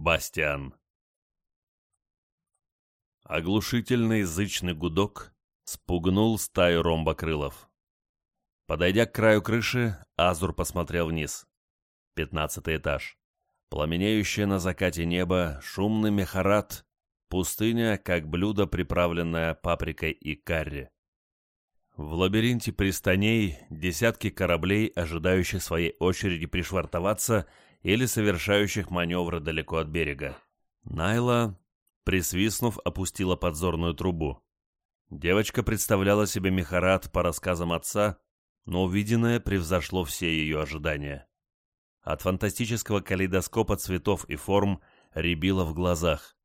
Бастиан. Оглушительный зычный гудок спугнул стаю ромбокрылов. Подойдя к краю крыши, Азур посмотрел вниз. Пятнадцатый этаж. Пламенеющее на закате небо, шумный мехарат, пустыня, как блюдо, приправленное паприкой и карри. В лабиринте пристаней десятки кораблей, ожидающих своей очереди пришвартоваться или совершающих маневры далеко от берега. Найла, присвистнув, опустила подзорную трубу. Девочка представляла себе Мехарат по рассказам отца, но увиденное превзошло все ее ожидания. От фантастического калейдоскопа цветов и форм рябило в глазах.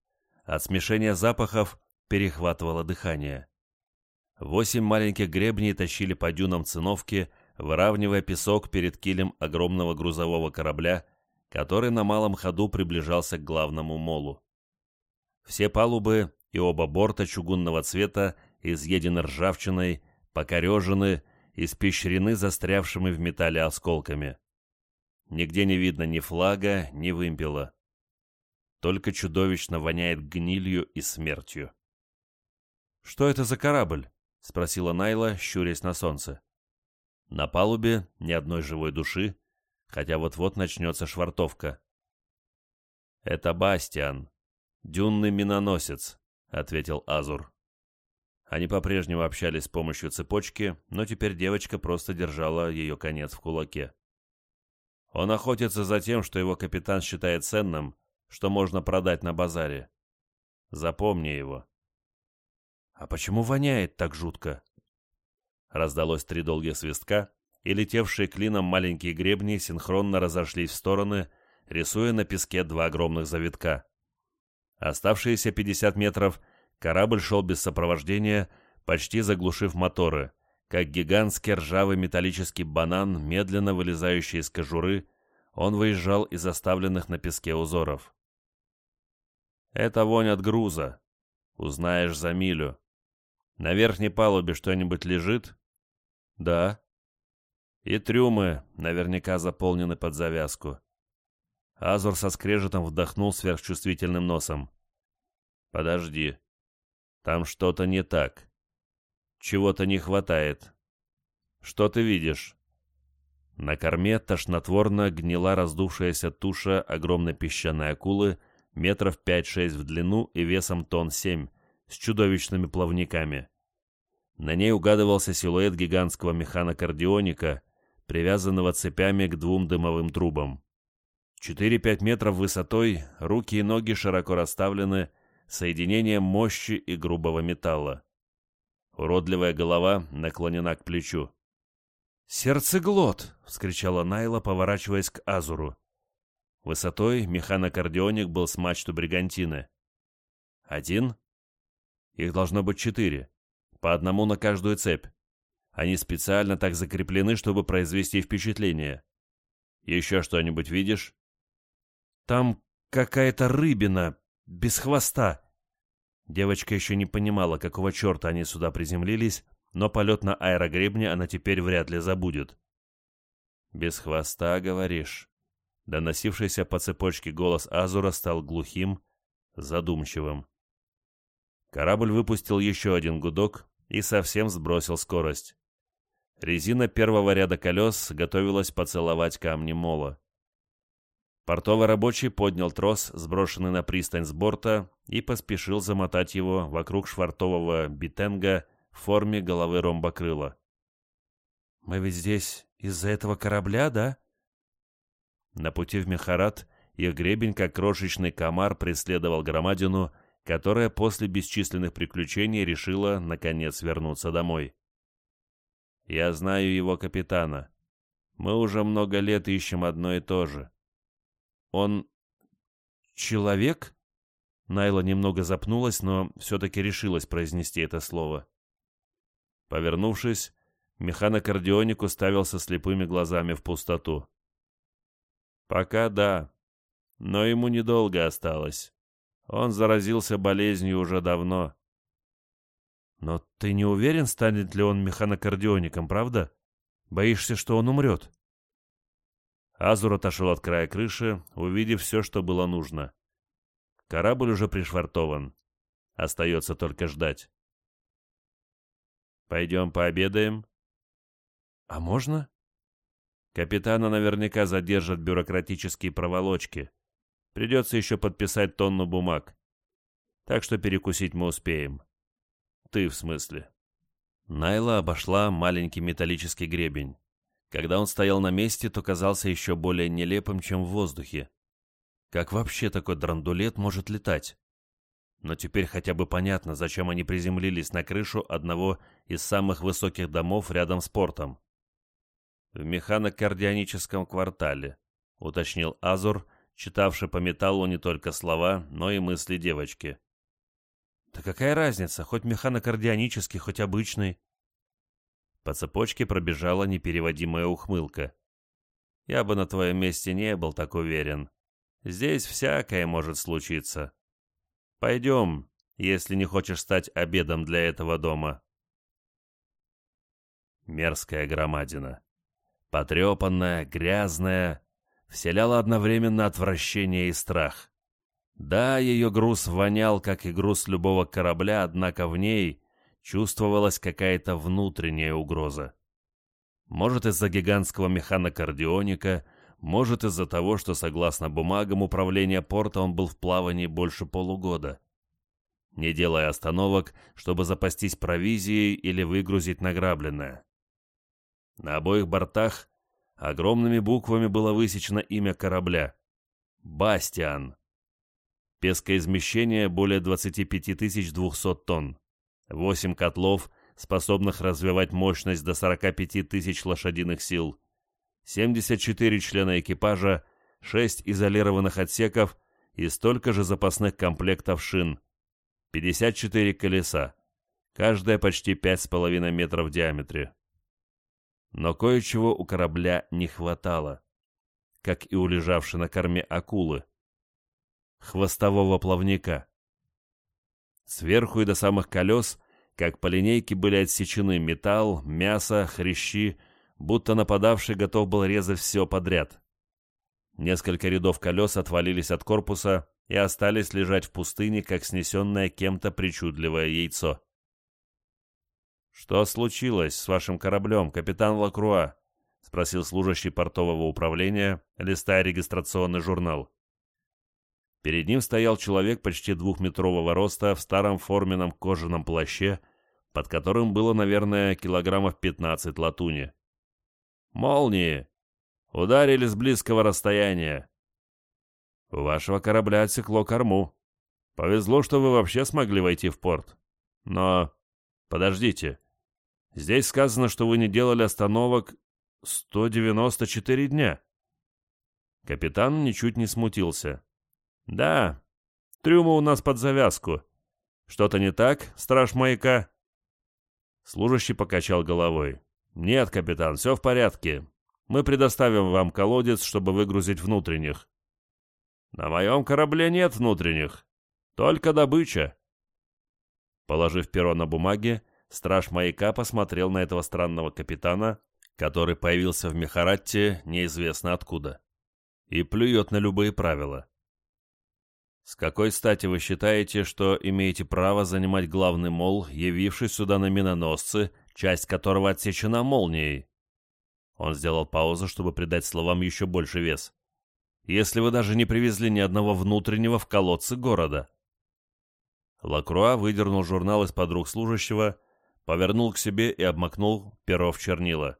От смешения запахов перехватывало дыхание. Восемь маленьких гребней тащили по дюнам циновки, выравнивая песок перед килем огромного грузового корабля, который на малом ходу приближался к главному молу. Все палубы и оба борта чугунного цвета изъедены ржавчиной, покорежены, испещрены застрявшими в металле осколками. Нигде не видно ни флага, ни вымпела. Только чудовищно воняет гнилью и смертью. «Что это за корабль?» — спросила Найла, щурясь на солнце. На палубе ни одной живой души, хотя вот-вот начнется швартовка. «Это Бастиан, дюнный миноносец», — ответил Азур. Они по-прежнему общались с помощью цепочки, но теперь девочка просто держала ее конец в кулаке. Он охотится за тем, что его капитан считает ценным, что можно продать на базаре. Запомни его. «А почему воняет так жутко?» Раздалось три долгих свистка, и летевшие клином маленькие гребни синхронно разошлись в стороны, рисуя на песке два огромных завитка. Оставшиеся 50 метров корабль шел без сопровождения, почти заглушив моторы, как гигантский ржавый металлический банан, медленно вылезающий из кожуры, он выезжал из оставленных на песке узоров. «Это вонь от груза. Узнаешь за милю. На верхней палубе что-нибудь лежит?» «Да», и трюмы наверняка заполнены под завязку. Азур со скрежетом вдохнул сверхчувствительным носом. «Подожди. Там что-то не так. Чего-то не хватает. Что ты видишь?» На корме тошнотворно гнила раздувшаяся туша огромной песчаной акулы метров 5-6 в длину и весом тонн 7, с чудовищными плавниками. На ней угадывался силуэт гигантского механокардионика, привязанного цепями к двум дымовым трубам. 4-5 метров высотой, руки и ноги широко расставлены, соединением мощи и грубого металла. Уродливая голова наклонена к плечу. «Сердцеглот!» — вскричала Найла, поворачиваясь к Азуру. Высотой механокардионик был с мачту бригантины. Один? Их должно быть четыре. По одному на каждую цепь. Они специально так закреплены, чтобы произвести впечатление. Еще что-нибудь видишь? Там какая-то рыбина, без хвоста. Девочка еще не понимала, какого черта они сюда приземлились, но полет на аэрогребне она теперь вряд ли забудет. «Без хвоста, говоришь?» Доносившийся по цепочке голос Азура стал глухим, задумчивым. Корабль выпустил еще один гудок и совсем сбросил скорость. Резина первого ряда колес готовилась поцеловать камни мола. Портовый рабочий поднял трос, сброшенный на пристань с борта, и поспешил замотать его вокруг швартового битенга в форме головы ромбокрыла. «Мы ведь здесь из-за этого корабля, да?» На пути в Мехарат их гребень, как крошечный комар, преследовал громадину, которая после бесчисленных приключений решила, наконец, вернуться домой. Я знаю его капитана. Мы уже много лет ищем одно и то же. Он... человек? Найла немного запнулась, но все-таки решилась произнести это слово. Повернувшись, механокардионик уставился слепыми глазами в пустоту. «Пока да, но ему недолго осталось. Он заразился болезнью уже давно. Но ты не уверен, станет ли он механокардиоником, правда? Боишься, что он умрет?» Азур отошел от края крыши, увидев все, что было нужно. Корабль уже пришвартован. Остается только ждать. Пойдем пообедаем? А можно? Капитана наверняка задержат бюрократические проволочки. Придется еще подписать тонну бумаг. Так что перекусить мы успеем. Ты, в смысле. Найла обошла маленький металлический гребень. Когда он стоял на месте, то казался еще более нелепым, чем в воздухе. Как вообще такой драндулет может летать? Но теперь хотя бы понятно, зачем они приземлились на крышу одного из самых высоких домов рядом с портом. «В механокардионическом квартале», — уточнил Азур, читавший по металлу не только слова, но и мысли девочки. «Да какая разница, хоть механокардионический, хоть обычный?» По цепочке пробежала непереводимая ухмылка. «Я бы на твоем месте не был так уверен. Здесь всякое может случиться. Пойдем, если не хочешь стать обедом для этого дома». Мерзкая громадина. Потрепанная, грязная, вселяла одновременно отвращение и страх. Да, ее груз вонял, как и груз любого корабля, однако в ней чувствовалась какая-то внутренняя угроза. Может, из-за гигантского механокардионика, может, из-за того, что, согласно бумагам управления порта, он был в плавании больше полугода. Не делая остановок, чтобы запастись провизией или выгрузить награбленное. На обоих бортах огромными буквами было высечено имя корабля — «Бастиан». Пескоизмещение более 25 200 тонн. 8 котлов, способных развивать мощность до 45 тысяч лошадиных сил. 74 члена экипажа, 6 изолированных отсеков и столько же запасных комплектов шин. 54 колеса, каждая почти 5,5 метров в диаметре. Но кое-чего у корабля не хватало, как и у лежавшей на корме акулы хвостового плавника. Сверху и до самых колес, как по линейке, были отсечены металл, мясо, хрящи, будто нападавший готов был резать все подряд. Несколько рядов колес отвалились от корпуса и остались лежать в пустыне, как снесенное кем-то причудливое яйцо. «Что случилось с вашим кораблем, капитан Лакруа?» — спросил служащий портового управления, листая регистрационный журнал. Перед ним стоял человек почти двухметрового роста в старом форменном кожаном плаще, под которым было, наверное, килограммов 15 латуни. «Молнии! Ударили с близкого расстояния!» «У вашего корабля отсекло корму. Повезло, что вы вообще смогли войти в порт. Но... Подождите. Здесь сказано, что вы не делали остановок 194 дня». Капитан ничуть не смутился. «Да, трюмы у нас под завязку. Что-то не так, страж маяка?» Служащий покачал головой. «Нет, капитан, все в порядке. Мы предоставим вам колодец, чтобы выгрузить внутренних». «На моем корабле нет внутренних. Только добыча». Положив перо на бумаге, страж маяка посмотрел на этого странного капитана, который появился в Мехаратте неизвестно откуда, и плюет на любые правила. С какой стати вы считаете, что имеете право занимать главный мол, явившись сюда на миноносцы, часть которого отсечена молнией? Он сделал паузу, чтобы придать словам еще больше вес. Если вы даже не привезли ни одного внутреннего в колодцы города. Лакруа выдернул журнал из-под рук служащего, повернул к себе и обмакнул перо в чернила.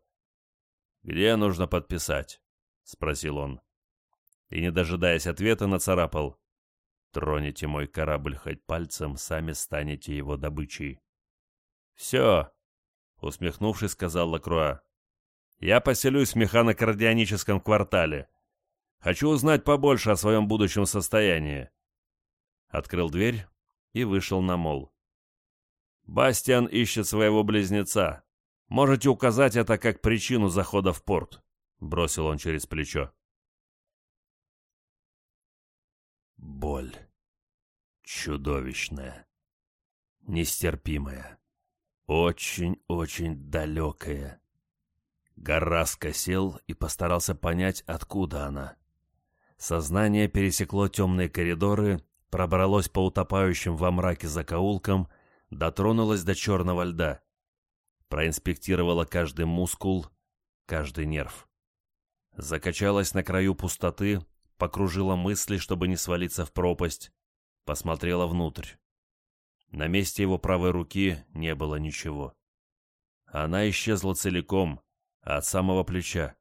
«Где нужно подписать?» — спросил он. И, не дожидаясь ответа, нацарапал. Тронете мой корабль хоть пальцем, сами станете его добычей. «Все», — усмехнувшись, сказал Лакруа. «Я поселюсь в механокардионическом квартале. Хочу узнать побольше о своем будущем состоянии». Открыл дверь и вышел на мол. «Бастиан ищет своего близнеца. Можете указать это как причину захода в порт», — бросил он через плечо. Боль. Чудовищная. Нестерпимая. Очень-очень далекая. Гараска сел и постарался понять, откуда она. Сознание пересекло темные коридоры, пробралось по утопающим во мраке закоулкам, дотронулось до черного льда. Проинспектировало каждый мускул, каждый нерв. Закачалась на краю пустоты, покружила мысли, чтобы не свалиться в пропасть, посмотрела внутрь. На месте его правой руки не было ничего. Она исчезла целиком, от самого плеча.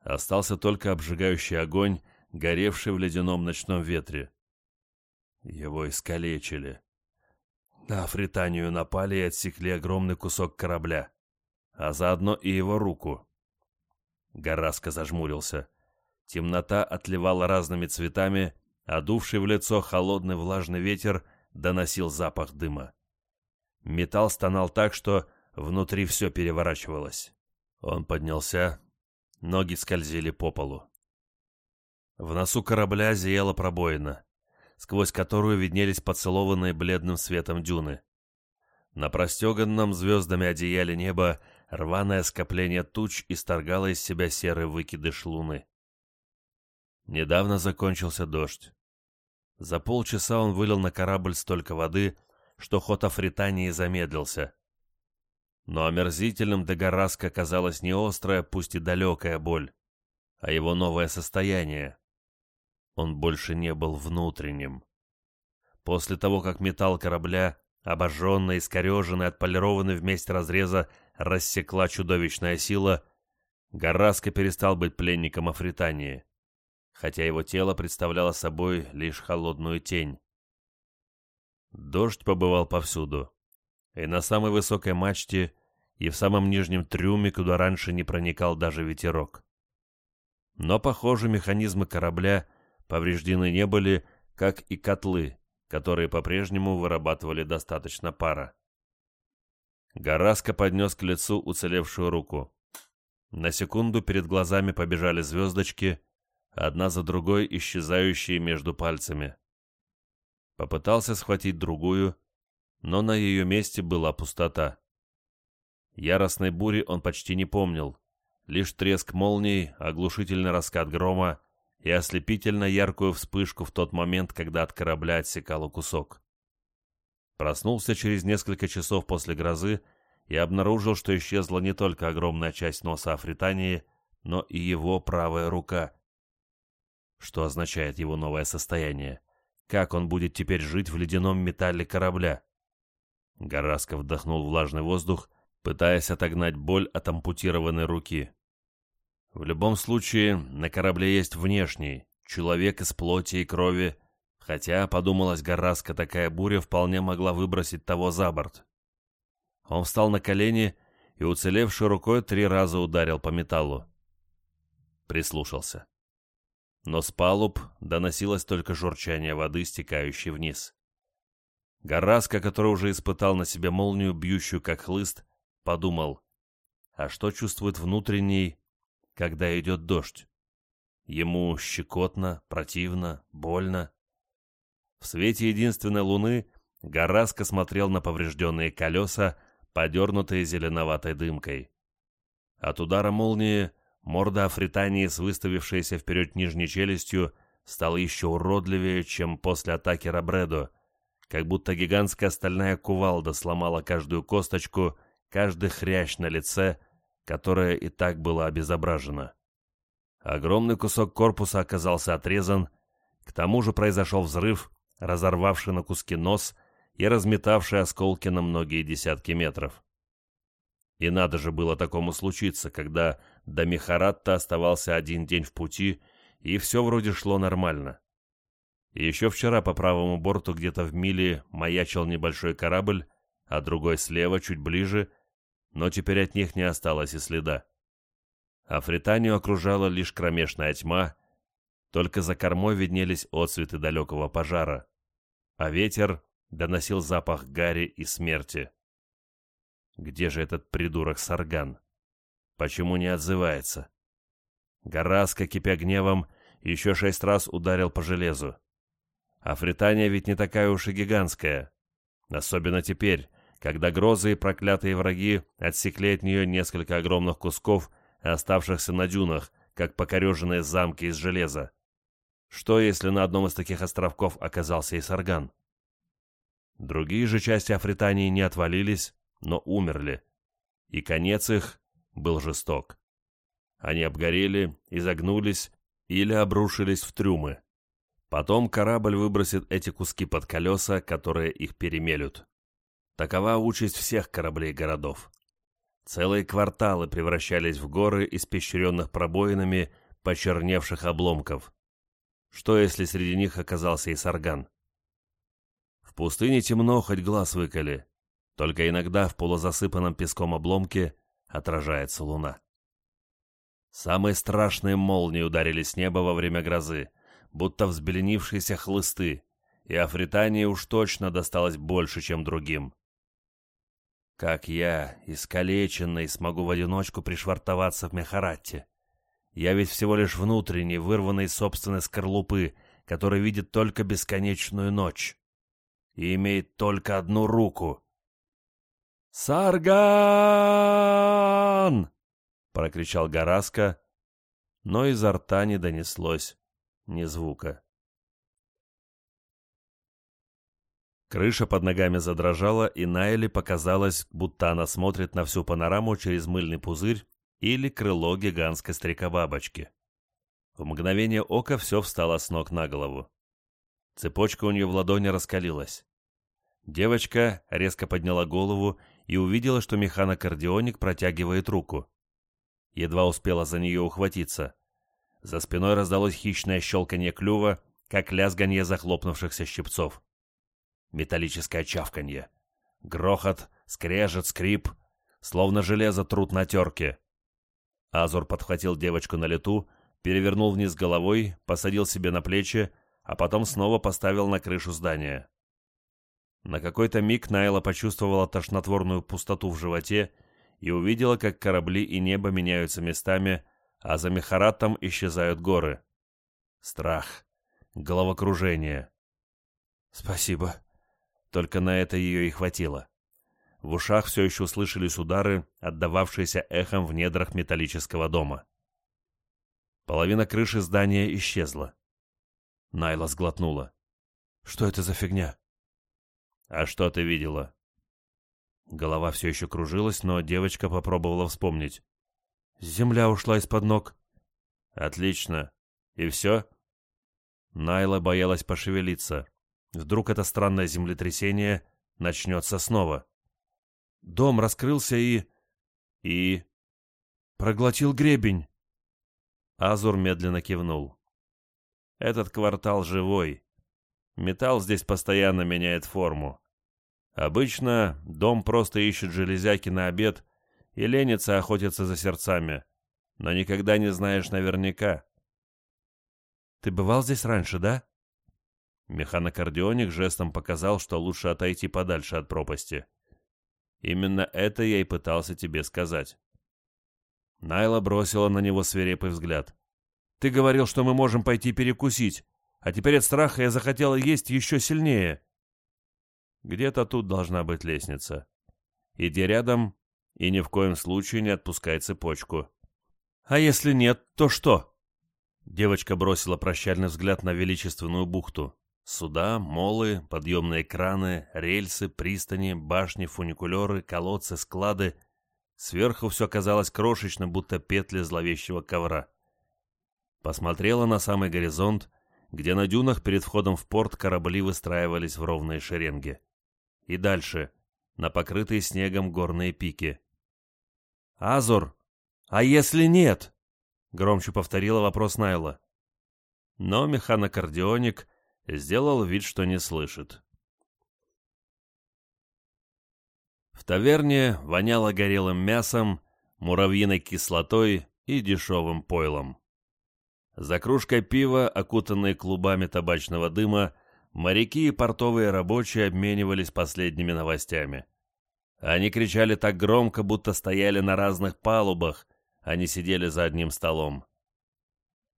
Остался только обжигающий огонь, горевший в ледяном ночном ветре. Его искалечили. На Афританию напали и отсекли огромный кусок корабля, а заодно и его руку. Гораска зажмурился. Темнота отливала разными цветами, а дувший в лицо холодный влажный ветер доносил запах дыма. Металл стонал так, что внутри все переворачивалось. Он поднялся, ноги скользили по полу. В носу корабля зияла пробоина сквозь которую виднелись поцелованные бледным светом дюны. На простеганном звездами одеяле неба рваное скопление туч исторгало из себя серые выкидыш луны. Недавно закончился дождь. За полчаса он вылил на корабль столько воды, что ход Афритании замедлился. Но омерзительным для Гараска казалась не острая, пусть и далекая боль, а его новое состояние, он больше не был внутренним. После того, как металл корабля, обожженный, искореженный, отполированный вместе разреза, рассекла чудовищная сила, Гараска перестал быть пленником Афритании, хотя его тело представляло собой лишь холодную тень. Дождь побывал повсюду, и на самой высокой мачте, и в самом нижнем трюме, куда раньше не проникал даже ветерок. Но, похоже, механизмы корабля повреждены не были, как и котлы, которые по-прежнему вырабатывали достаточно пара. Гараска поднес к лицу уцелевшую руку. На секунду перед глазами побежали звездочки, одна за другой исчезающие между пальцами. Попытался схватить другую, но на ее месте была пустота. Яростной бури он почти не помнил. Лишь треск молний, оглушительный раскат грома и ослепительно яркую вспышку в тот момент, когда от корабля отсекало кусок. Проснулся через несколько часов после грозы и обнаружил, что исчезла не только огромная часть носа Афритании, но и его правая рука. Что означает его новое состояние? Как он будет теперь жить в ледяном металле корабля? Горасков вдохнул влажный воздух, пытаясь отогнать боль от ампутированной руки. В любом случае, на корабле есть внешний, человек из плоти и крови, хотя, подумалась Гораска, такая буря вполне могла выбросить того за борт. Он встал на колени и, уцелевшей рукой, три раза ударил по металлу. Прислушался. Но с палуб доносилось только журчание воды, стекающей вниз. Гораска, который уже испытал на себе молнию, бьющую как хлыст, подумал, а что чувствует внутренний, когда идет дождь. Ему щекотно, противно, больно. В свете единственной луны Гараско смотрел на поврежденные колеса, подернутые зеленоватой дымкой. От удара молнии морда Афритании с выставившейся вперед нижней челюстью стала еще уродливее, чем после атаки Рабредо, как будто гигантская стальная кувалда сломала каждую косточку, каждый хрящ на лице, которое и так было обезображено. Огромный кусок корпуса оказался отрезан, к тому же произошел взрыв, разорвавший на куски нос и разметавший осколки на многие десятки метров. И надо же было такому случиться, когда до Мехаратта оставался один день в пути, и все вроде шло нормально. Еще вчера по правому борту где-то в миле маячил небольшой корабль, а другой слева, чуть ближе, но теперь от них не осталось и следа. А Фританию окружала лишь кромешная тьма, только за кормой виднелись отцветы далекого пожара, а ветер доносил запах гари и смерти. Где же этот придурок Сарган? Почему не отзывается? Гораска, кипя гневом, еще шесть раз ударил по железу. А Фритания ведь не такая уж и гигантская. Особенно теперь, когда грозы и проклятые враги отсекли от нее несколько огромных кусков, оставшихся на дюнах, как покореженные замки из железа. Что, если на одном из таких островков оказался и Сарган? Другие же части Афритании не отвалились, но умерли, и конец их был жесток. Они обгорели, изогнулись или обрушились в трюмы. Потом корабль выбросит эти куски под колеса, которые их перемелют. Такова участь всех кораблей городов. Целые кварталы превращались в горы, испещренных пробоинами почерневших обломков. Что, если среди них оказался и Сарган? В пустыне темно, хоть глаз выколи. Только иногда в полузасыпанном песком обломке отражается луна. Самые страшные молнии ударили с неба во время грозы, будто взбеленившиеся хлысты, и Афритании уж точно досталось больше, чем другим. Как я, искалеченный, смогу в одиночку пришвартоваться в Мехаратте? Я ведь всего лишь внутренний, вырванный из собственной скорлупы, который видит только бесконечную ночь и имеет только одну руку. «Сарган!» — прокричал Гараска, но изо рта не донеслось ни звука. Крыша под ногами задрожала, и Найли показалось, будто она смотрит на всю панораму через мыльный пузырь или крыло гигантской стрекобабочки. В мгновение ока все встало с ног на голову. Цепочка у нее в ладони раскалилась. Девочка резко подняла голову и увидела, что механокардионик протягивает руку. Едва успела за нее ухватиться. За спиной раздалось хищное щелканье клюва, как лязганье захлопнувшихся щипцов. Металлическое чавканье. Грохот, скрежет, скрип, словно железо трут на терке. Азур подхватил девочку на лету, перевернул вниз головой, посадил себе на плечи, а потом снова поставил на крышу здания. На какой-то миг Найла почувствовала тошнотворную пустоту в животе и увидела, как корабли и небо меняются местами, а за Мехаратом исчезают горы. Страх, головокружение. «Спасибо». Только на это ее и хватило. В ушах все еще слышались удары, отдававшиеся эхом в недрах металлического дома. Половина крыши здания исчезла. Найла сглотнула. «Что это за фигня?» «А что ты видела?» Голова все еще кружилась, но девочка попробовала вспомнить. «Земля ушла из-под ног». «Отлично. И все?» Найла боялась пошевелиться. Вдруг это странное землетрясение начнется снова. Дом раскрылся и... и... проглотил гребень. Азур медленно кивнул. Этот квартал живой. Металл здесь постоянно меняет форму. Обычно дом просто ищет железяки на обед и ленится охотиться за сердцами, но никогда не знаешь наверняка. Ты бывал здесь раньше, да? Механокардионик жестом показал, что лучше отойти подальше от пропасти. Именно это я и пытался тебе сказать. Найла бросила на него свирепый взгляд. «Ты говорил, что мы можем пойти перекусить, а теперь от страха я захотела есть еще сильнее». «Где-то тут должна быть лестница. Иди рядом и ни в коем случае не отпускай цепочку». «А если нет, то что?» Девочка бросила прощальный взгляд на величественную бухту. Суда, молы, подъемные краны, рельсы, пристани, башни, фуникулеры, колодцы, склады. Сверху все казалось крошечным, будто петли зловещего ковра. Посмотрела на самый горизонт, где на дюнах перед входом в порт корабли выстраивались в ровные шеренги. И дальше, на покрытые снегом горные пики. «Азур, а если нет?» — громче повторила вопрос Найла. Но механокардионик сделал вид, что не слышит. В таверне воняло горелым мясом, муравьиной кислотой и дешевым пойлом. За кружкой пива, окутанной клубами табачного дыма, моряки и портовые рабочие обменивались последними новостями. Они кричали так громко, будто стояли на разных палубах, а не сидели за одним столом.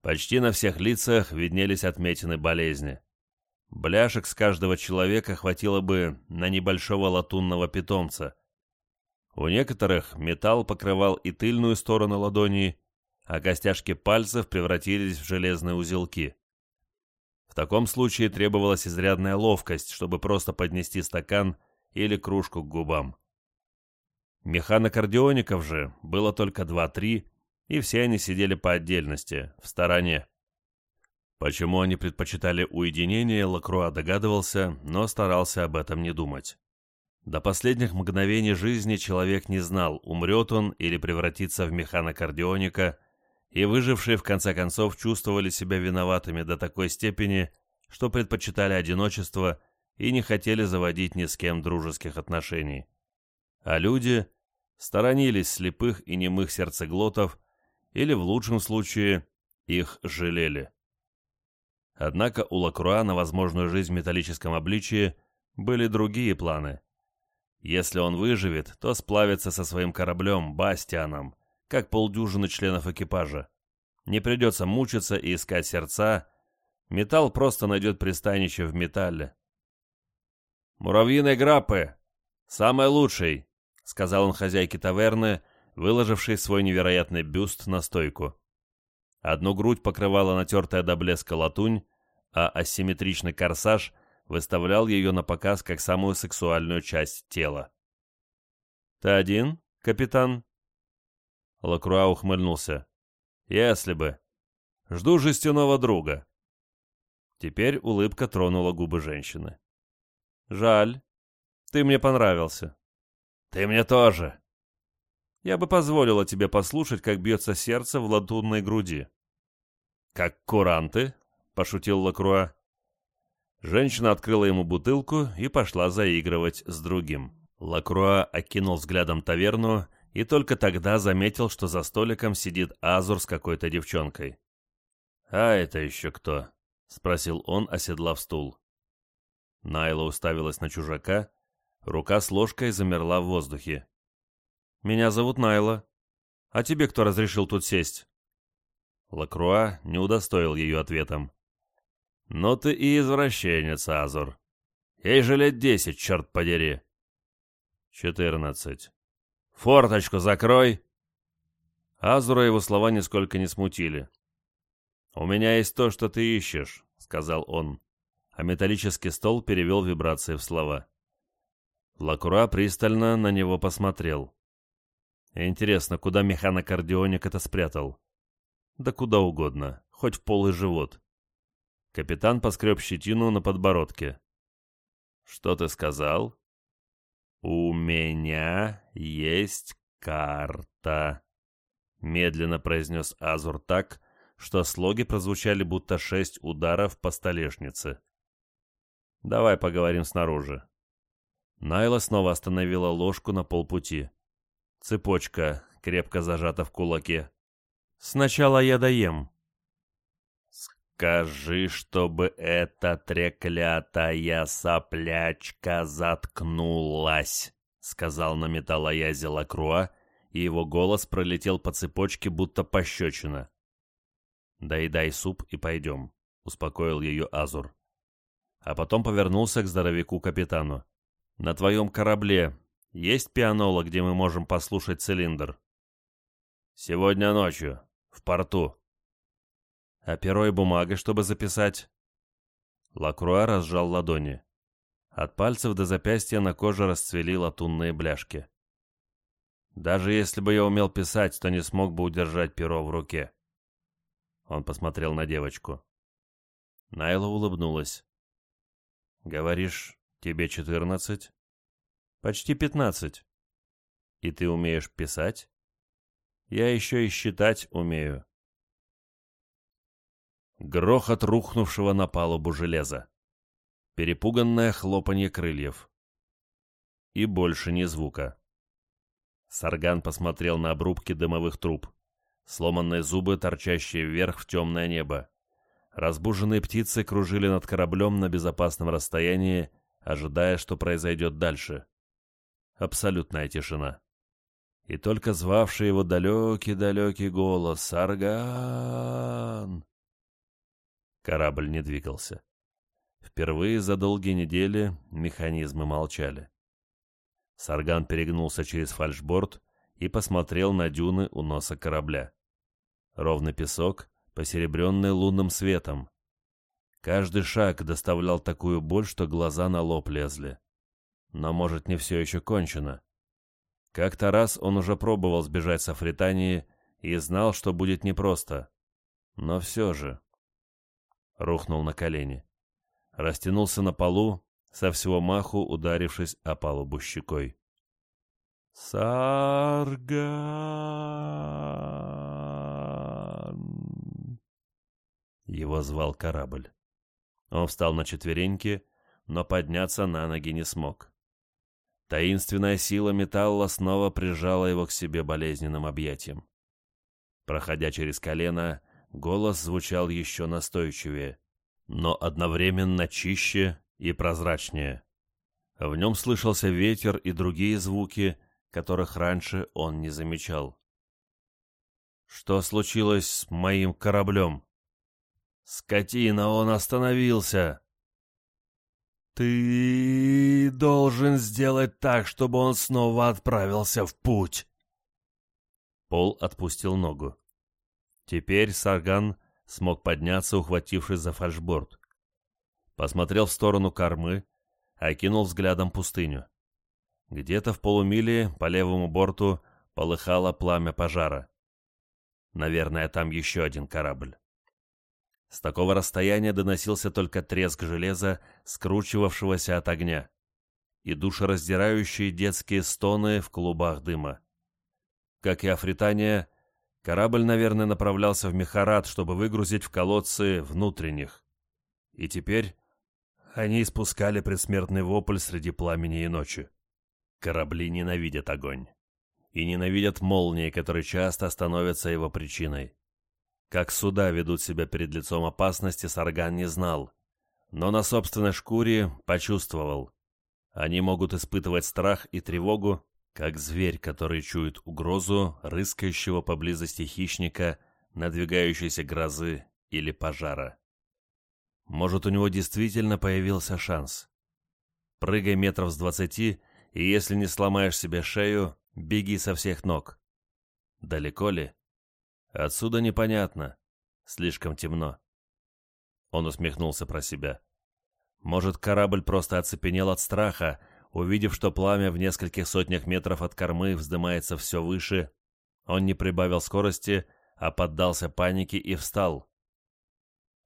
Почти на всех лицах виднелись отметины болезни. Бляшек с каждого человека хватило бы на небольшого латунного питомца. У некоторых металл покрывал и тыльную сторону ладони, а костяшки пальцев превратились в железные узелки. таком случае требовалась изрядная ловкость, чтобы просто поднести стакан или кружку к губам. Механокардиоников же было только два-три, и все они сидели по отдельности, в стороне. Почему они предпочитали уединение, Лакруа догадывался, но старался об этом не думать. До последних мгновений жизни человек не знал, умрет он или превратится в механокардионика, и выжившие в конце концов чувствовали себя виноватыми до такой степени, что предпочитали одиночество и не хотели заводить ни с кем дружеских отношений. А люди сторонились слепых и немых сердцеглотов, или в лучшем случае их жалели. Однако у Лакруа на возможную жизнь в металлическом обличии были другие планы. Если он выживет, то сплавится со своим кораблем, Бастианом, как полдюжины членов экипажа. Не придется мучиться и искать сердца, металл просто найдет пристанище в металле. «Муравьиной граппы! Самый лучший!» — сказал он хозяйке таверны, выложившей свой невероятный бюст на стойку. Одну грудь покрывала натертая до блеска латунь, а асимметричный корсаж выставлял ее на показ как самую сексуальную часть тела. «Ты один, капитан?» Лакруа ухмыльнулся. «Если бы. Жду жестяного друга». Теперь улыбка тронула губы женщины. «Жаль. Ты мне понравился». «Ты мне тоже», я бы позволила тебе послушать, как бьется сердце в латунной груди». «Как куранты?» — пошутил Лакруа. Женщина открыла ему бутылку и пошла заигрывать с другим. Лакруа окинул взглядом таверну и только тогда заметил, что за столиком сидит Азур с какой-то девчонкой. «А это еще кто?» — спросил он, оседлав стул. Найла уставилась на чужака, рука с ложкой замерла в воздухе. Меня зовут Найла. А тебе кто разрешил тут сесть?» Лакруа не удостоил ее ответом. «Но ты и извращенец, Азур. Ей же лет десять, черт подери». «Четырнадцать». «Форточку закрой!» Азура его слова нисколько не смутили. «У меня есть то, что ты ищешь», — сказал он, а металлический стол перевел вибрации в слова. Лакура пристально на него посмотрел. Интересно, куда механокардионик это спрятал? Да куда угодно, хоть в полый живот. Капитан поскреб щетину на подбородке. «Что ты сказал?» «У меня есть карта», — медленно произнес Азур так, что слоги прозвучали будто шесть ударов по столешнице. «Давай поговорим снаружи». Найла снова остановила ложку на полпути. Цепочка крепко зажата в кулаке. «Сначала я доем». «Скажи, чтобы эта треклятая соплячка заткнулась», — сказал на металлоязе Лакруа, и его голос пролетел по цепочке, будто пощечина. «Дай-дай суп и пойдем», — успокоил ее Азур. А потом повернулся к здоровяку-капитану. «На твоем корабле есть пианола, где мы можем послушать цилиндр? Сегодня ночью, в порту. А перо и бумага, чтобы записать? Лакруа разжал ладони. От пальцев до запястья на коже расцвели латунные бляшки. Даже если бы я умел писать, то не смог бы удержать перо в руке. Он посмотрел на девочку. Найла улыбнулась. «Говоришь, тебе четырнадцать?» Почти пятнадцать. И ты умеешь писать? Я еще и считать умею. Грохот рухнувшего на палубу железа. Перепуганное хлопанье крыльев. И больше ни звука. Сарган посмотрел на обрубки дымовых труб. Сломанные зубы, торчащие вверх в темное небо. Разбуженные птицы кружили над кораблем на безопасном расстоянии, ожидая, что произойдет дальше абсолютная тишина. И только звавший его далекий-далекий голос «Сарган!» Корабль не двигался. Впервые за долгие недели механизмы молчали. Сарган перегнулся через фальшборд и посмотрел на дюны у носа корабля. Ровный песок, посеребренный лунным светом. Каждый шаг доставлял такую боль, что глаза на лоб лезли. Но, может, не все еще кончено. Как-то раз он уже пробовал сбежать с Афритании и знал, что будет непросто. Но все же... Рухнул на колени. Растянулся на полу, со всего маху ударившись о палубу щекой. «Сарган!» Его звал корабль. Он встал на четвереньки, но подняться на ноги не смог. Таинственная сила металла снова прижала его к себе болезненным объятием. Проходя через колено, голос звучал еще настойчивее, но одновременно чище и прозрачнее. В нем слышался ветер и другие звуки, которых раньше он не замечал. «Что случилось с моим кораблем?» «Скотина, он остановился!» «Ты должен сделать так, чтобы он снова отправился в путь!» Пол отпустил ногу. Теперь Сарган смог подняться, ухватившись за фальшборд. Посмотрел в сторону кормы, окинул взглядом пустыню. Где-то в полумиле по левому борту полыхало пламя пожара. Наверное, там еще один корабль. С такого расстояния доносился только треск железа, скручивавшегося от огня, и душераздирающие детские стоны в клубах дыма. Как и Афритания, корабль, наверное, направлялся в Мехарат, чтобы выгрузить в колодцы внутренних. И теперь они испускали предсмертный вопль среди пламени и ночи. Корабли ненавидят огонь. И ненавидят молнии, которые часто становятся его причиной. Как суда ведут себя перед лицом опасности, Сарган не знал. Но на собственной шкуре почувствовал. Они могут испытывать страх и тревогу, как зверь, который чует угрозу рыскающего поблизости хищника, надвигающейся грозы или пожара. Может, у него действительно появился шанс. Прыгай метров с двадцати, и если не сломаешь себе шею, беги со всех ног. Далеко ли? Отсюда непонятно. Слишком темно. Он усмехнулся про себя. Может, корабль просто оцепенел от страха, увидев, что пламя в нескольких сотнях метров от кормы вздымается все выше. Он не прибавил скорости, а поддался панике и встал.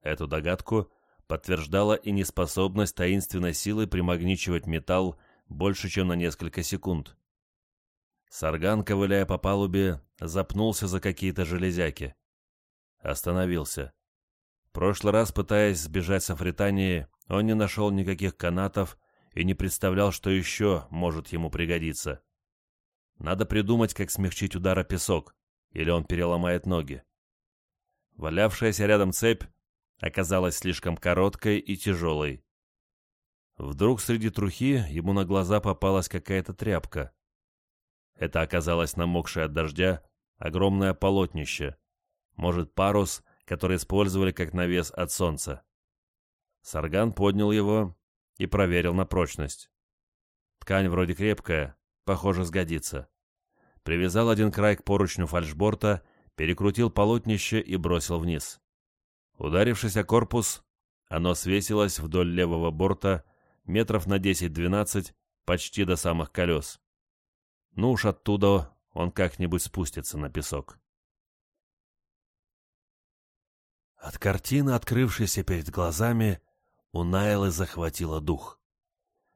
Эту догадку подтверждала и неспособность таинственной силы примагничивать металл больше, чем на несколько секунд. Сарган, ковыляя по палубе, запнулся за какие-то железяки. Остановился. В прошлый раз, пытаясь сбежать с Афритании, он не нашел никаких канатов и не представлял, что еще может ему пригодиться. Надо придумать, как смягчить удар о песок, или он переломает ноги. Валявшаяся рядом цепь оказалась слишком короткой и тяжелой. Вдруг среди трухи ему на глаза попалась какая-то тряпка. Это оказалось намокшее от дождя огромное полотнище, может, парус, который использовали как навес от солнца. Сарган поднял его и проверил на прочность. Ткань вроде крепкая, похоже, сгодится. Привязал один край к поручню фальшборта, перекрутил полотнище и бросил вниз. Ударившись о корпус, оно свесилось вдоль левого борта метров на 10-12, почти до самых колес. Ну уж оттуда он как-нибудь спустится на песок. От картины, открывшейся перед глазами, у Найлы захватило дух.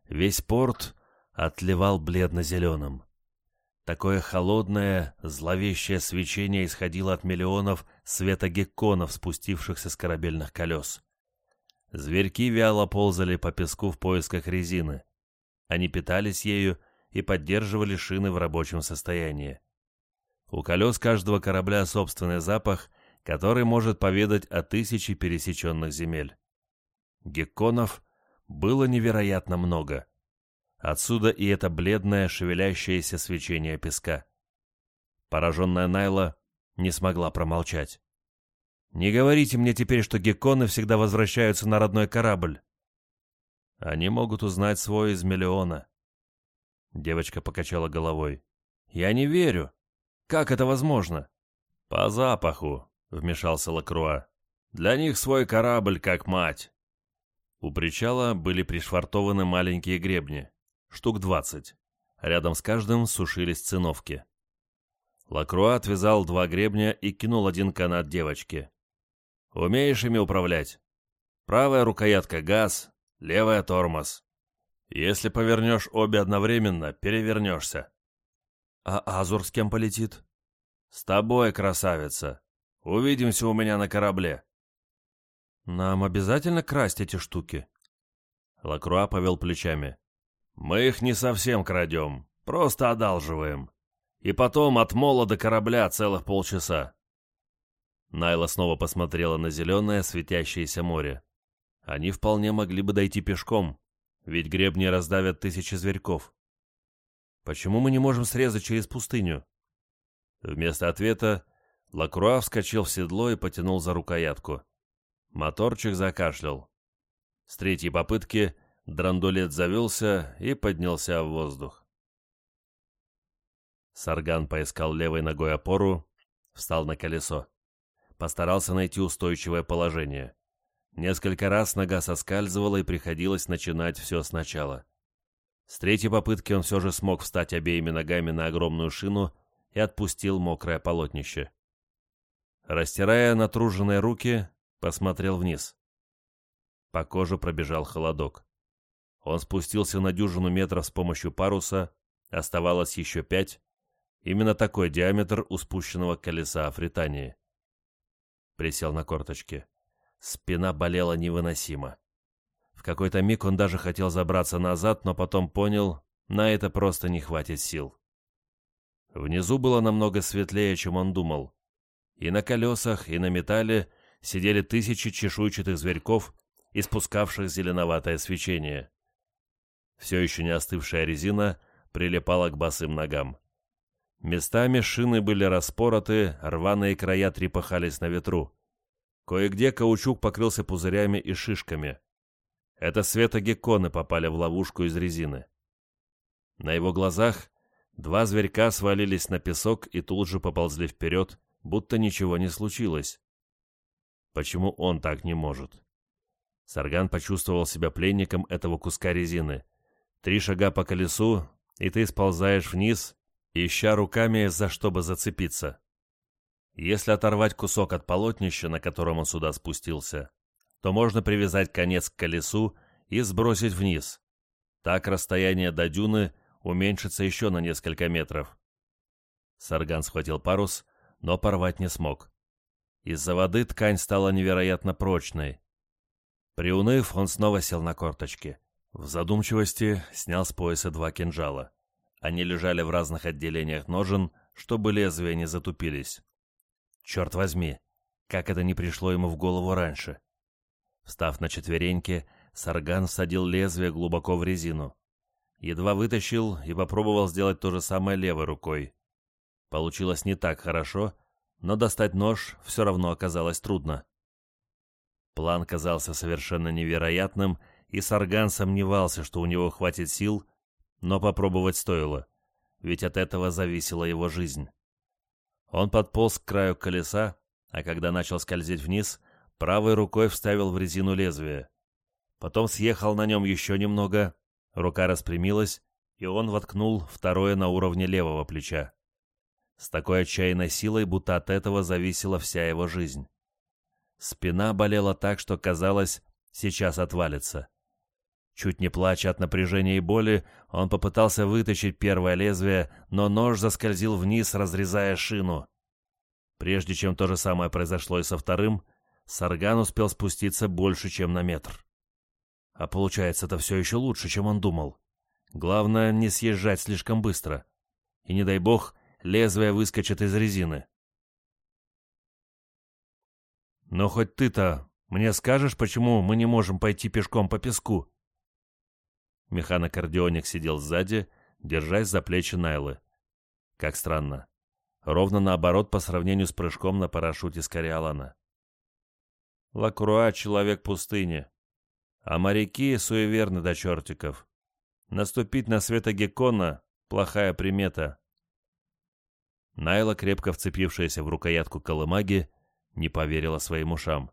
Весь порт отливал бледно-зеленым. Такое холодное, зловещее свечение исходило от миллионов светогекконов, спустившихся с корабельных колес. Зверьки вяло ползали по песку в поисках резины. Они питались ею и поддерживали шины в рабочем состоянии. У колес каждого корабля собственный запах, который может поведать о тысяче пересеченных земель. Гекконов было невероятно много — Отсюда и это бледное, шевелящееся свечение песка. Пораженная Найла не смогла промолчать. «Не говорите мне теперь, что гекконы всегда возвращаются на родной корабль. Они могут узнать свой из миллиона». Девочка покачала головой. «Я не верю. Как это возможно?» «По запаху», — вмешался Лакруа. «Для них свой корабль как мать. У причала были пришвартованы маленькие гребни, штук двадцать. Рядом с каждым сушились циновки. Лакруа отвязал два гребня и кинул один канат девочке. «Умеешь ими управлять? Правая рукоятка — газ, левая — тормоз. Если повернешь обе одновременно, перевернешься». «А Азур с кем полетит?» «С тобой, красавица. Увидимся у меня на корабле». «Нам обязательно красть эти штуки?» Лакруа повел плечами. «Мы их не совсем крадем, просто одалживаем. И потом от мола до корабля целых полчаса». Найла снова посмотрела на зеленое светящееся море. Они вполне могли бы дойти пешком, ведь гребни раздавят тысячи зверьков. Почему мы не можем срезать через пустыню? Вместо ответа Лакруа вскочил в седло и потянул за рукоятку. Моторчик закашлял. С третьей попытки драндулет завелся и поднялся в воздух. Сарган поискал левой ногой опору, встал на колесо. Постарался найти устойчивое положение. Несколько раз нога соскальзывала и приходилось начинать все сначала. С третьей попытки он все же смог встать обеими ногами на огромную шину и отпустил мокрое полотнище. Растирая натруженные руки, посмотрел вниз. По коже пробежал холодок. Он спустился на дюжину метров с помощью паруса, оставалось еще пять. Именно такой диаметр у спущенного колеса Афритании. Присел на корточки. Спина болела невыносимо. В какой-то миг он даже хотел забраться назад, но потом понял, на это просто не хватит сил. Внизу было намного светлее, чем он думал. И на колесах, и на металле сидели тысячи чешуйчатых зверьков, испускавших зеленоватое свечение. Все еще не остывшая резина прилипала к босым ногам. Местами шины были распороты, рваные края трепыхались на ветру. Кое-где каучук покрылся пузырями и шишками. Это светогекконы попали в ловушку из резины. На его глазах два зверька свалились на песок и тут же поползли вперед, будто ничего не случилось. Почему он так не может? Сарган почувствовал себя пленником этого куска резины. Три шага по колесу, и ты сползаешь вниз, ища руками, за что бы зацепиться. Если оторвать кусок от полотнища, на котором он сюда спустился, то можно привязать конец к колесу и сбросить вниз. Так расстояние до дюны уменьшится еще на несколько метров. Сарган схватил парус, но порвать не смог. Из-за воды ткань стала невероятно прочной. Приуныв, он снова сел на корточки. В задумчивости снял с пояса два кинжала. Они лежали в разных отделениях ножен, чтобы лезвия не затупились. Черт возьми, как это не пришло ему в голову раньше. Встав на четвереньки, Сарган всадил лезвие глубоко в резину. Едва вытащил и попробовал сделать то же самое левой рукой. Получилось не так хорошо, но достать нож все равно оказалось трудно. План казался совершенно невероятным, и Сарган сомневался, что у него хватит сил, но попробовать стоило, ведь от этого зависела его жизнь. Он подполз к краю колеса, а когда начал скользить вниз, правой рукой вставил в резину лезвие. Потом съехал на нем еще немного, рука распрямилась, и он воткнул второе на уровне левого плеча с такой отчаянной силой, будто от этого зависела вся его жизнь. Спина болела так, что казалось, сейчас отвалится. Чуть не плача от напряжения и боли, он попытался вытащить первое лезвие, но нож заскользил вниз, разрезая шину. Прежде чем то же самое произошло и со вторым, Сарган успел спуститься больше, чем на метр. А получается, это все еще лучше, чем он думал. Главное, не съезжать слишком быстро. И не дай бог, лезвие выскочит из резины. «Но хоть ты-то мне скажешь, почему мы не можем пойти пешком по песку?» Механокардионик сидел сзади, держась за плечи Найлы. Как странно. Ровно наоборот по сравнению с прыжком на парашюте с Кориолана. Лакруа — человек пустыни, а моряки суеверны до чертиков. Наступить на светогеккона — плохая примета. Найла, крепко вцепившаяся в рукоятку колымаги, не поверила своим ушам.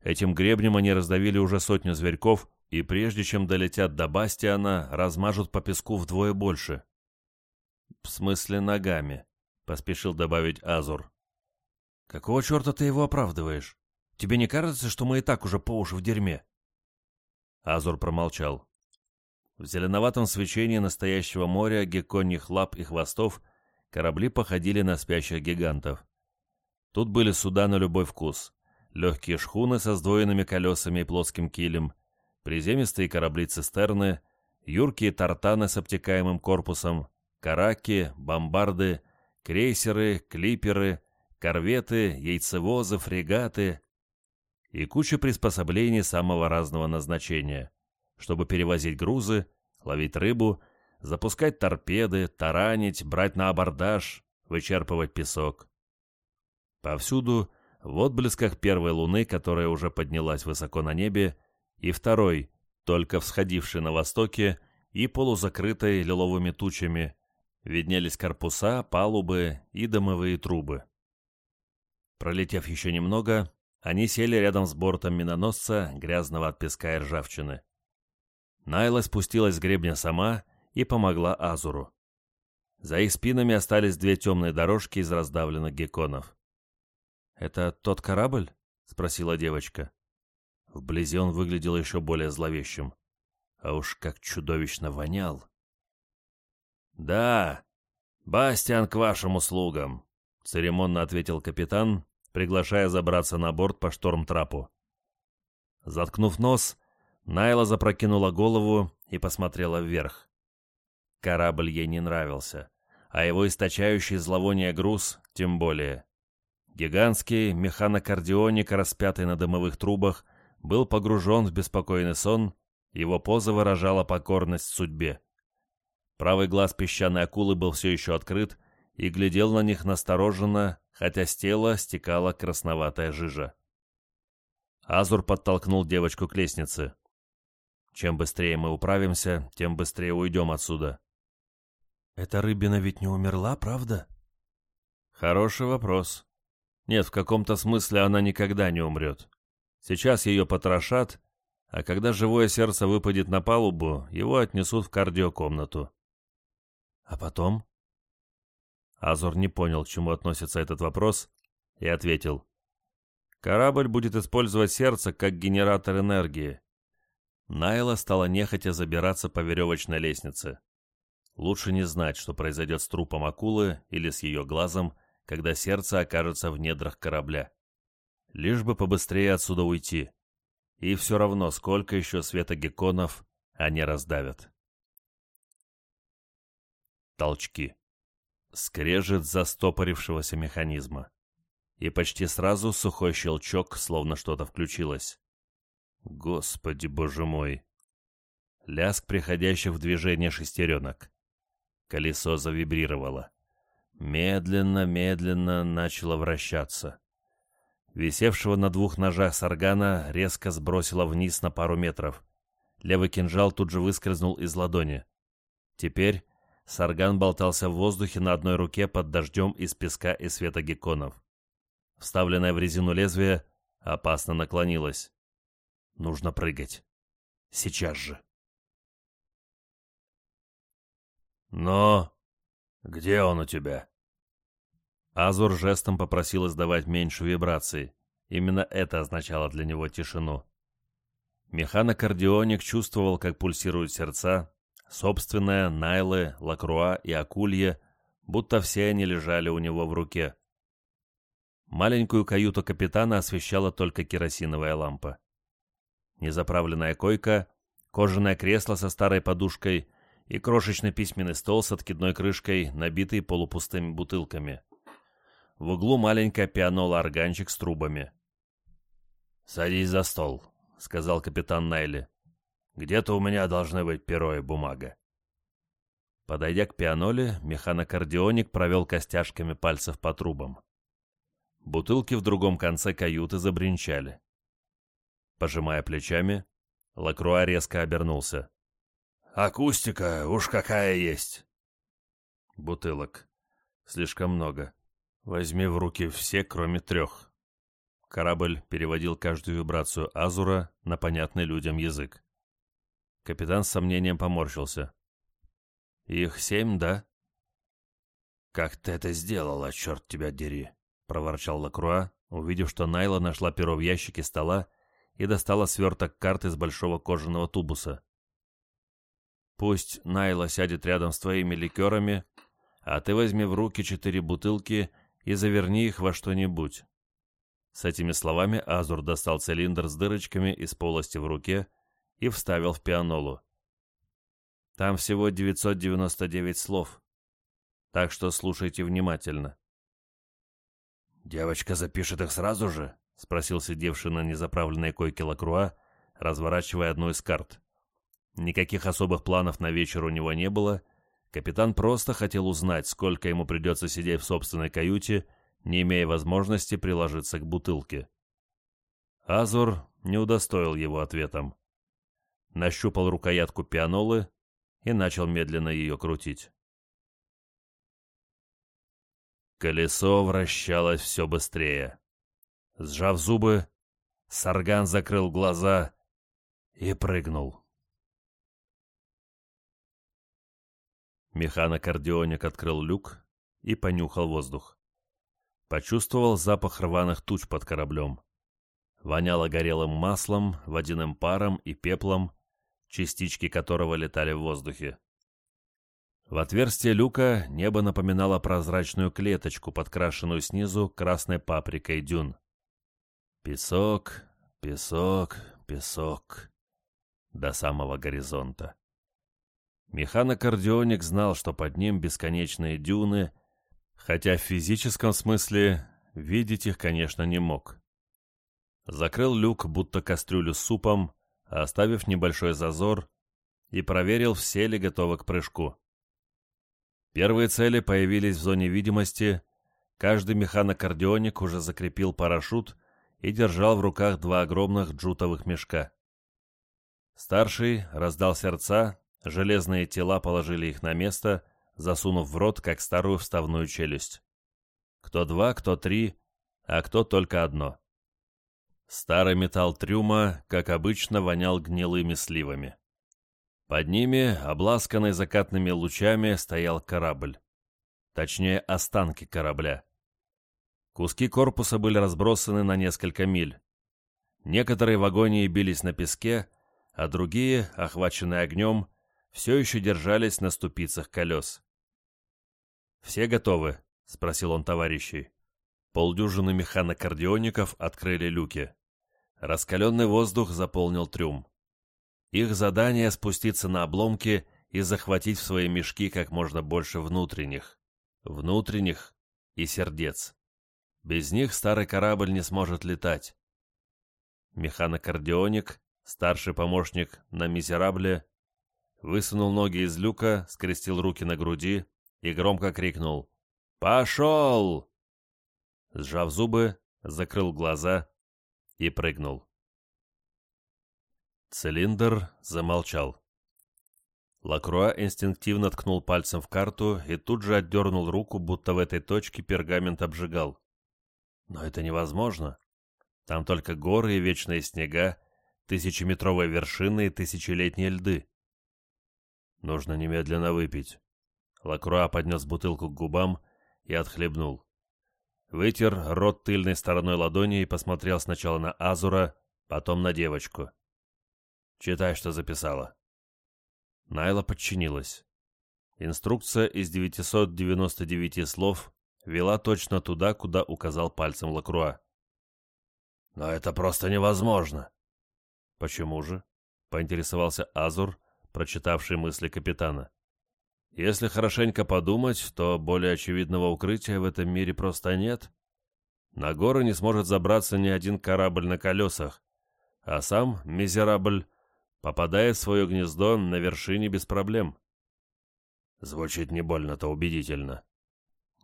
Этим гребнем они раздавили уже сотню зверьков, и прежде чем долетят до Бастиана, размажут по песку вдвое больше. «В смысле ногами», — поспешил добавить Азур. «Какого черта ты его оправдываешь? Тебе не кажется, что мы и так уже по уши в дерьме?» Азур промолчал. В зеленоватом свечении настоящего моря, гекконьих лап и хвостов корабли походили на спящих гигантов. Тут были суда на любой вкус. Легкие шхуны со сдвоенными колесами и плоским килем, приземистые корабли-цистерны, юркие тартаны с обтекаемым корпусом, караки, бомбарды, крейсеры, клиперы, корветы, яйцевозы, фрегаты и куча приспособлений самого разного назначения чтобы перевозить грузы, ловить рыбу, запускать торпеды, таранить, брать на абордаж, вычерпывать песок. Повсюду, в отблесках первой луны, которая уже поднялась высоко на небе, и второй, только всходивший на востоке и полузакрытой лиловыми тучами, виднелись корпуса, палубы и дымовые трубы. Пролетев еще немного, они сели рядом с бортом миноносца, грязного от песка и ржавчины. Найла спустилась с гребня сама и помогла Азуру. За их спинами остались две темные дорожки из раздавленных гекконов. «Это тот корабль?» — спросила девочка. Вблизи он выглядел еще более зловещим. А уж как чудовищно вонял. «Да, Бастиан к вашим услугам», — церемонно ответил капитан, приглашая забраться на борт по шторм-трапу. Заткнув нос, Найла запрокинула голову и посмотрела вверх. Корабль ей не нравился, а его источающий зловоние груз тем более. Гигантский механокардионик, распятый на дымовых трубах, был погружен в беспокойный сон, его поза выражала покорность судьбе. Правый глаз песчаной акулы был все еще открыт и глядел на них настороженно, хотя с тела стекала красноватая жижа. Азур подтолкнул девочку к лестнице. Чем быстрее мы управимся, тем быстрее уйдем отсюда. Эта рыбина ведь не умерла, правда? Хороший вопрос. Нет, в каком-то смысле она никогда не умрет. Сейчас ее потрошат, а когда живое сердце выпадет на палубу, его отнесут в кардиокомнату. А потом? Азор не понял, к чему относится этот вопрос, и ответил. Корабль будет использовать сердце как генератор энергии. Найла стала нехотя забираться по веревочной лестнице. Лучше не знать, что произойдет с трупом акулы или с ее глазом, когда сердце окажется в недрах корабля. Лишь бы побыстрее отсюда уйти. И все равно, сколько еще светогекконов они раздавят. Толчки. Скрежет застопорившегося механизма. И почти сразу сухой щелчок, словно что-то включилось. Господи, боже мой! Лязг приходящих в движение шестеренок. Колесо завибрировало. Медленно-медленно начало вращаться. Висевшего на двух ножах саргана резко сбросило вниз на пару метров. Левый кинжал тут же выскользнул из ладони. Теперь сарган болтался в воздухе на одной руке под дождем из песка и света гекконов. Вставленное в резину лезвие опасно наклонилось. Нужно прыгать. Сейчас же. «Но... где он у тебя?» Азур жестом попросил издавать меньше вибраций. Именно это означало для него тишину. Механокардионик чувствовал, как пульсируют сердца, собственное, Найлы, Лакруа и Акулье, будто все они лежали у него в руке. Маленькую каюту капитана освещала только керосиновая лампа незаправленная койка, кожаное кресло со старой подушкой и крошечный письменный стол с откидной крышкой, набитый полупустыми бутылками. В углу маленькая пианола-органчик с трубами. «Садись за стол», — сказал капитан Найли. «Где-то у меня должны быть перо и бумага». Подойдя к пианоле, механокардионик провел костяшками пальцев по трубам. Бутылки в другом конце каюты забринчали. Пожимая плечами, Лакруа резко обернулся. «Акустика уж какая есть!» «Бутылок. Слишком много. Возьми в руки все, кроме трех». Корабль переводил каждую вибрацию Азура на понятный людям язык. Капитан с сомнением поморщился. «Их семь, да?» «Как ты это сделала, черт тебя дери!» — проворчал Лакруа, увидев, что Найла нашла перо в ящике стола и достала сверток карт из большого кожаного тубуса. «Пусть Найла сядет рядом с твоими ликерами, а ты возьми в руки четыре бутылки и заверни их во что-нибудь». С этими словами Азур достал цилиндр с дырочками из полости в руке и вставил в пианолу. Там всего 999 слов, так что слушайте внимательно. «Девочка запишет их сразу же?» — спросил сидевший на незаправленной койке Лакруа, разворачивая одну из карт. Никаких особых планов на вечер у него не было. Капитан просто хотел узнать, сколько ему придется сидеть в собственной каюте, не имея возможности приложиться к бутылке. Азур не удостоил его ответом. Нащупал рукоятку пианолы и начал медленно ее крутить. Колесо вращалось все быстрее. Сжав зубы, Сарган закрыл глаза и прыгнул. Механокардионик открыл люк и понюхал воздух. Почувствовал запах рваных туч под кораблем. Воняло горелым маслом, водяным паром и пеплом, частички которого летали в воздухе. В отверстие люка небо напоминало прозрачную клеточку, подкрашенную снизу красной паприкой дюн. Песок, песок, песок. До самого горизонта. Механокардионик знал, что под ним бесконечные дюны, хотя в физическом смысле видеть их, конечно, не мог. Закрыл люк, будто кастрюлю с супом, оставив небольшой зазор, и проверил, все ли готовы к прыжку. Первые цели появились в зоне видимости. Каждый механокардионик уже закрепил парашют и держал в руках два огромных джутовых мешка. Старший раздал сердца, железные тела положили их на место, засунув в рот, как старую вставную челюсть. Кто два, кто три, а кто только одно. Старый металл трюма, как обычно, вонял гнилыми сливами. Под ними, обласканный закатными лучами, стоял корабль. Точнее, останки корабля. Куски корпуса были разбросаны на несколько миль. Некоторые в агонии бились на песке, а другие, охваченные огнем, все еще держались на ступицах колес. «Все готовы?» — спросил он товарищей. Полдюжины механокардиоников открыли люки. Раскаленный воздух заполнил трюм. Их задание — спуститься на обломки и захватить в свои мешки как можно больше внутренних. Внутренних и сердец. Без них старый корабль не сможет летать. Механокардионик, старший помощник на Мизерабле, высунул ноги из люка, скрестил руки на груди и громко крикнул «Пошел!». Сжав зубы, закрыл глаза и прыгнул. Цилиндр замолчал. Лакруа инстинктивно ткнул пальцем в карту и тут же отдернул руку, будто в этой точке пергамент обжигал. Но это невозможно. Там только горы и вечные снега, тысячеметровые вершины и тысячелетние льды. Нужно немедленно выпить. Лакруа поднес бутылку к губам и отхлебнул. Вытер рот тыльной стороной ладони и посмотрел сначала на Азура, потом на девочку. Читай, что записала». Найла подчинилась. Инструкция из 999 слов вела точно туда, куда указал пальцем Лакруа. «Но это просто невозможно!» «Почему же?» — поинтересовался Азур, прочитавший мысли капитана. «Если хорошенько подумать, то более очевидного укрытия в этом мире просто нет. На горы не сможет забраться ни один корабль на колесах, а сам Мизерабль попадает в свое гнездо на вершине без проблем. Звучит не больно-то убедительно.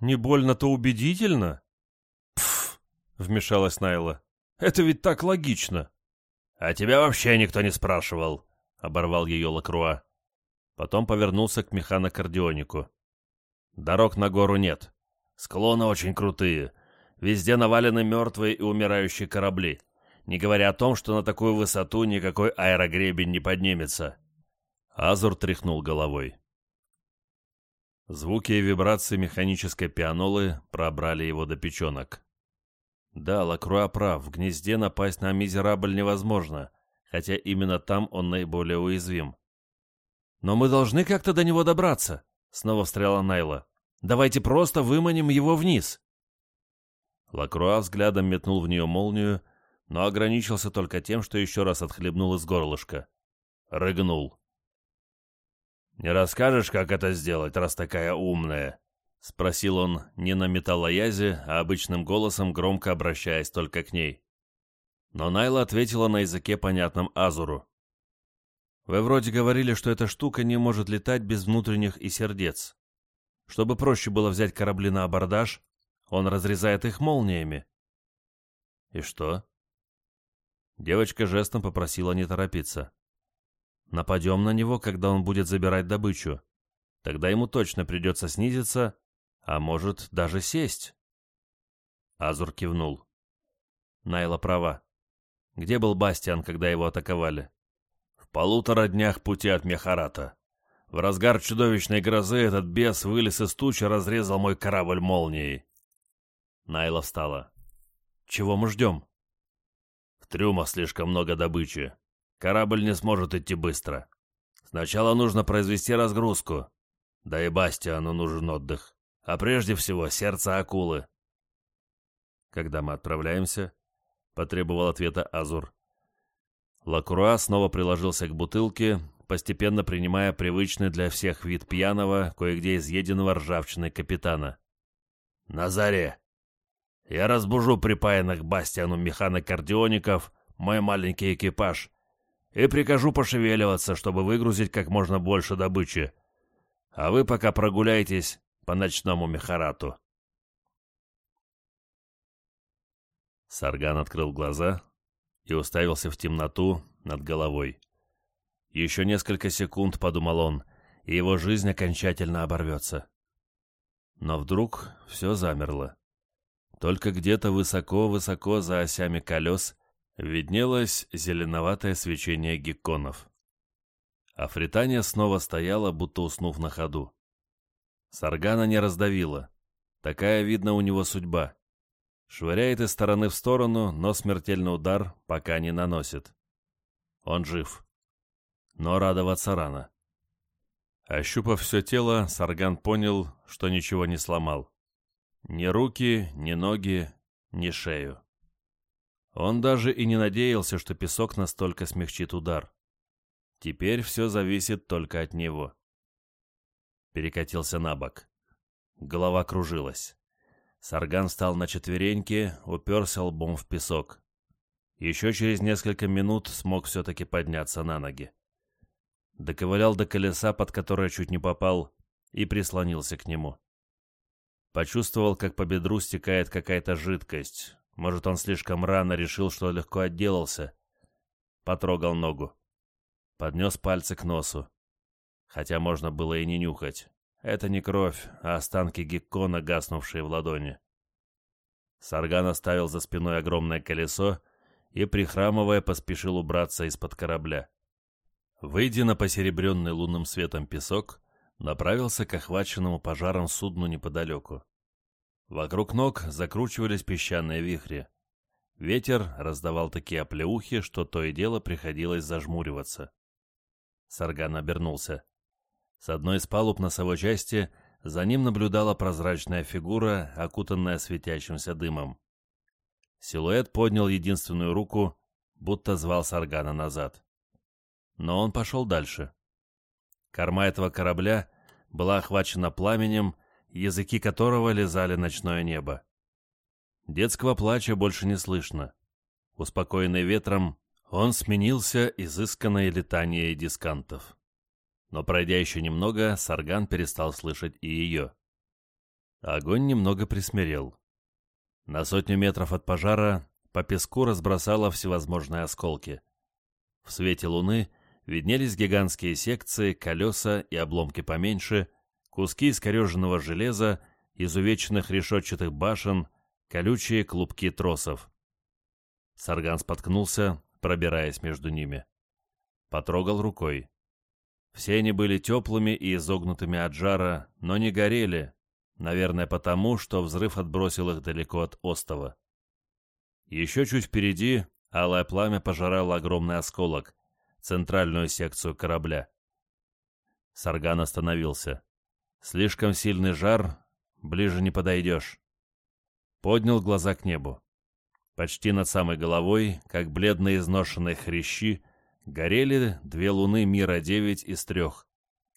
Не больно-то убедительно? Пф, вмешалась Найла. Это ведь так логично. А тебя вообще никто не спрашивал, оборвал ее Лакруа. Потом повернулся к механокардионику. Дорог на гору нет. Склоны очень крутые. Везде навалены мертвые и умирающие корабли, не говоря о том, что на такую высоту никакой аэрогребень не поднимется. Азур тряхнул головой. Звуки и вибрации механической пианолы пробрали его до печенок. Да, Лакруа прав, в гнезде напасть на мизерабль невозможно, хотя именно там он наиболее уязвим. «Но мы должны как-то до него добраться», — снова встряла Найла. «Давайте просто выманим его вниз». Лакруа взглядом метнул в нее молнию, но ограничился только тем, что еще раз отхлебнул из горлышка. Рыгнул. «Не расскажешь, как это сделать, раз такая умная?» — спросил он не на металлоязе, а обычным голосом, громко обращаясь только к ней. Но Найла ответила на языке, понятном Азуру. «Вы вроде говорили, что эта штука не может летать без внутренних и сердец. Чтобы проще было взять корабли на абордаж, он разрезает их молниями». «И что?» Девочка жестом попросила не торопиться. «Нападем на него, когда он будет забирать добычу. Тогда ему точно придется снизиться а может, даже сесть?» Азур кивнул. Найла права. Где был Бастиан, когда его атаковали? В полутора днях пути от Мехарата. В разгар чудовищной грозы этот бес вылез из тучи, разрезал мой корабль молнией. Найла встала. «Чего мы ждем?» «В трюмах слишком много добычи. Корабль не сможет идти быстро. Сначала нужно произвести разгрузку. Да и Бастиану нужен отдых а прежде всего сердце акулы. «Когда мы отправляемся?» — потребовал ответа Азур. Лакруа снова приложился к бутылке, постепенно принимая привычный для всех вид пьяного, кое-где изъеденного ржавчиной капитана. «На заре! Я разбужу припаянных Бастиану механокардиоников, мой маленький экипаж, и прикажу пошевеливаться, чтобы выгрузить как можно больше добычи. А вы пока прогуляйтесь по ночному Мехарату. Сарган открыл глаза и уставился в темноту над головой. Еще несколько секунд, подумал он, и его жизнь окончательно оборвется. Но вдруг все замерло. Только где-то высоко-высоко за осями колес виднелось зеленоватое свечение гекконов. А Фритания снова стояла, будто уснув на ходу. Саргана не раздавила. Такая, видно, у него судьба. Швыряет из стороны в сторону, но смертельный удар пока не наносит. Он жив. Но радоваться рано. Ощупав все тело, Сарган понял, что ничего не сломал. Ни руки, ни ноги, ни шею. Он даже и не надеялся, что песок настолько смягчит удар. Теперь все зависит только от него перекатился на бок. Голова кружилась. Сарган встал на четвереньки, уперся лбом в песок. Еще через несколько минут смог все-таки подняться на ноги. Доковылял до колеса, под которое чуть не попал, и прислонился к нему. Почувствовал, как по бедру стекает какая-то жидкость. Может, он слишком рано решил, что легко отделался. Потрогал ногу. Поднес пальцы к носу хотя можно было и не нюхать. Это не кровь, а останки геккона, гаснувшие в ладони. Сарган оставил за спиной огромное колесо и, прихрамывая, поспешил убраться из-под корабля. Выйдя на посеребренный лунным светом песок, направился к охваченному пожаром судну неподалеку. Вокруг ног закручивались песчаные вихри. Ветер раздавал такие оплеухи, что то и дело приходилось зажмуриваться. Сарган обернулся. С одной из палуб носовой части за ним наблюдала прозрачная фигура, окутанная светящимся дымом. Силуэт поднял единственную руку, будто звал Саргана назад. Но он пошел дальше. Корма этого корабля была охвачена пламенем, языки которого лизали ночное небо. Детского плача больше не слышно. Успокоенный ветром, он сменился изысканной летанией дискантов. Но пройдя еще немного, Сарган перестал слышать и ее. Огонь немного присмирел. На сотню метров от пожара по песку разбросало всевозможные осколки. В свете луны виднелись гигантские секции, колеса и обломки поменьше, куски искореженного железа, изувеченных решетчатых башен, колючие клубки тросов. Сарган споткнулся, пробираясь между ними. Потрогал рукой. Все они были теплыми и изогнутыми от жара, но не горели, наверное, потому, что взрыв отбросил их далеко от остова. Еще чуть впереди алое пламя пожирало огромный осколок, центральную секцию корабля. Сарган остановился. Слишком сильный жар, ближе не подойдешь. Поднял глаза к небу. Почти над самой головой, как бледные изношенные хрящи, горели две луны Мира-9 из трех,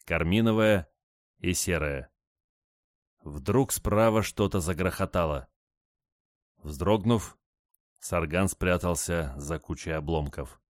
карминовая и серая. Вдруг справа что-то загрохотало. Вздрогнув, Сарган спрятался за кучей обломков.